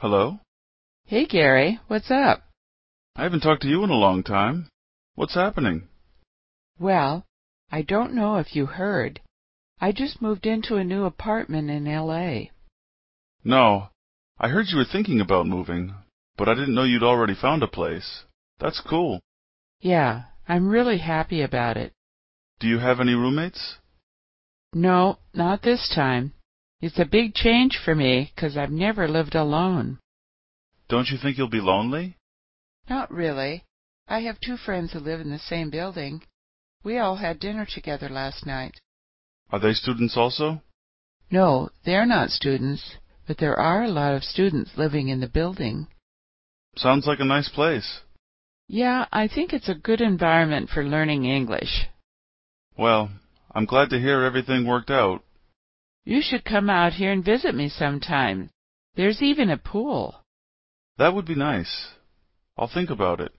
Hello? Hey, Gary. What's up? I haven't talked to you in a long time. What's happening? Well, I don't know if you heard. I just moved into a new apartment in L.A. No. I heard you were thinking about moving, but I didn't know you'd already found a place. That's cool. Yeah, I'm really happy about it. Do you have any roommates? No, not this time. It's a big change for me, 'cause I've never lived alone. Don't you think you'll be lonely? Not really. I have two friends who live in the same building. We all had dinner together last night. Are they students also? No, they're not students, but there are a lot of students living in the building. Sounds like a nice place. Yeah, I think it's a good environment for learning English. Well, I'm glad to hear everything worked out. You should come out here and visit me sometime. There's even a pool." "That would be nice. I'll think about it.